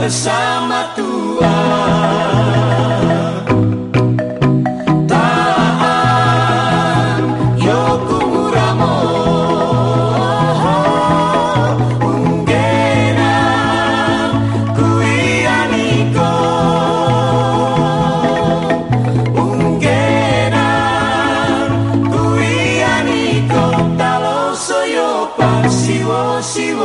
bersama Tuhan. Tahan yoku muramu Unggenan ku ianiko Unggenan ku ianiko Talo soyo pasiwo siwo